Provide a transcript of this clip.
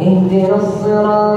اهدنا الصراط